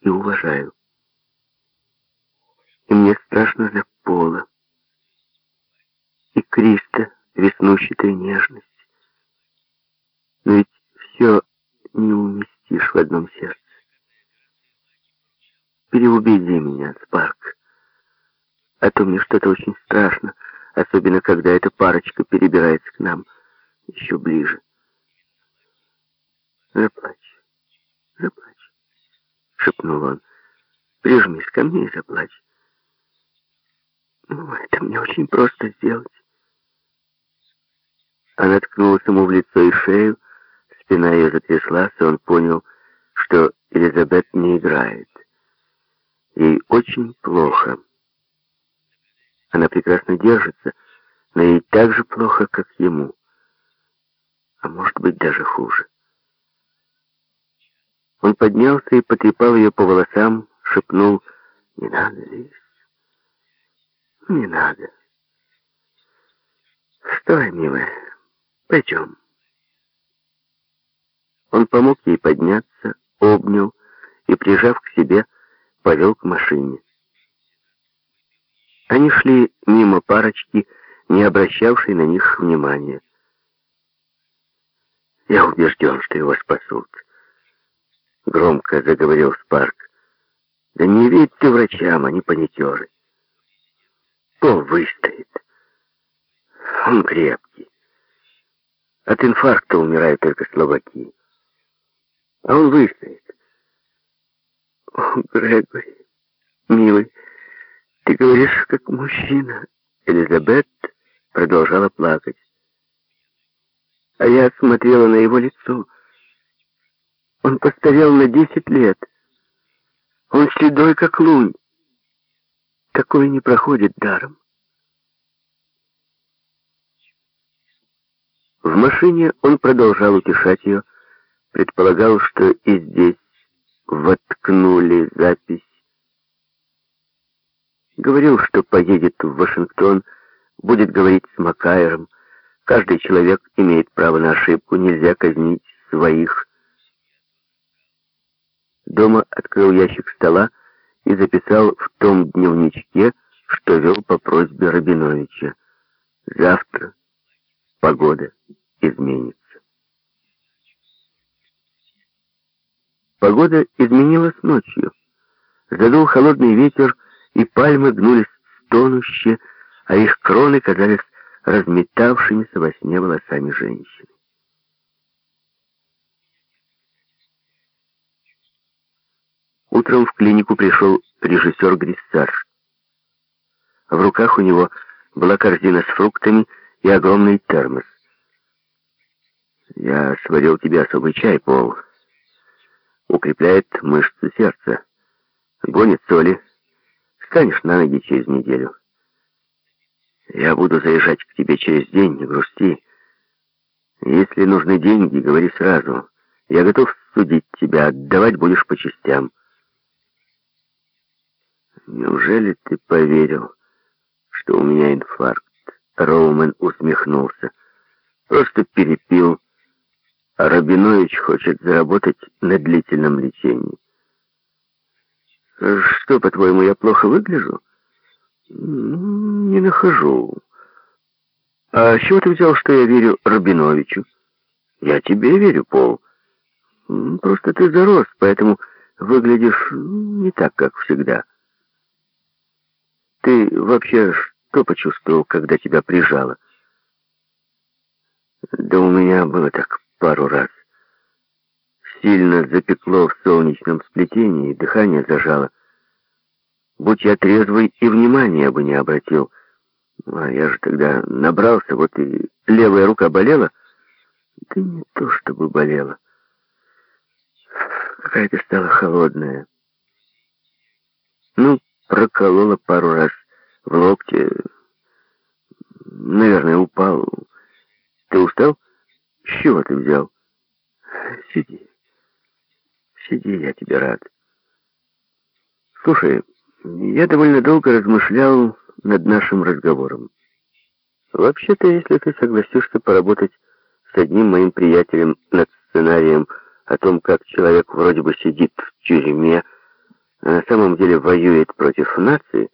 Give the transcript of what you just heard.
и уважаю. И мне страшно за Пола. И Криста, веснущатая нежность. Но ведь все не уместишь в одном сердце. Переубеди меня, Спарк. А то мне что-то очень страшно, особенно когда эта парочка перебирается к нам еще ближе. Заплачь, заплачь, шепнул он. Прижмись ко мне и заплачь. Ну, это мне очень просто сделать. Она ткнулась ему в лицо и шею, спина ее затряслась, и он понял, что Элизабет не играет. Ей очень плохо. Она прекрасно держится, но ей так же плохо, как ему. А может быть, даже хуже. Он поднялся и потрепал ее по волосам, шепнул «Не надо, Лиз, не надо». «Стой, милая, пойдем». Он помог ей подняться, обнял и, прижав к себе, повел к машине. Они шли мимо парочки, не обращавшей на них внимания. «Я убежден, что его спасут», — громко заговорил Спарк. «Да не верьте врачам, они паникеры. Пол выстоит. Он крепкий. От инфаркта умирают только слабаки. А он выстоит. О, Грегори, милый, ты говоришь как мужчина. Элизабет продолжала плакать. А я смотрела на его лицо. Он постарел на десять лет. Он седой, как лунь. Такое не проходит даром. В машине он продолжал утешать ее, предполагал, что и здесь воткнули запись. Говорил, что поедет в Вашингтон, будет говорить с Макайром. Каждый человек имеет право на ошибку, нельзя казнить своих. Дома открыл ящик стола и записал в том дневничке, что вел по просьбе Рабиновича. Завтра погода изменится. Погода изменилась ночью. Задул холодный ветер, и пальмы гнулись стонуще, а их кроны казались разметавшимися во сне волосами женщины. Утром в клинику пришел режиссер Гриссар. В руках у него была корзина с фруктами и огромный термос. «Я сварил тебе особый чай, Пол», укрепляет мышцы сердца, гонит соли. Станешь на ноги через неделю. Я буду заезжать к тебе через день, не грусти. Если нужны деньги, говори сразу. Я готов судить тебя, отдавать будешь по частям. Неужели ты поверил, что у меня инфаркт? Роумен усмехнулся. Просто перепил а Рабинович хочет заработать на длительном лечении. Что, по-твоему, я плохо выгляжу? Не нахожу. А с чего ты взял, что я верю Рабиновичу? Я тебе верю, Пол. Просто ты зарос, поэтому выглядишь не так, как всегда. Ты вообще что почувствовал, когда тебя прижало? Да у меня было так пару раз. Сильно запекло в солнечном сплетении, дыхание зажало. Будь я трезвый, и внимания бы не обратил. А я же тогда набрался, вот и левая рука болела. Да не то чтобы болела. Какая-то стала холодная. Ну, проколола пару раз в локте. Наверное, упал. Ты устал? С чего ты взял? Сиди. Сиди, я тебе рад. Слушай, я довольно долго размышлял над нашим разговором. Вообще-то, если ты согласишься поработать с одним моим приятелем над сценарием о том, как человек вроде бы сидит в тюрьме, а на самом деле воюет против нации,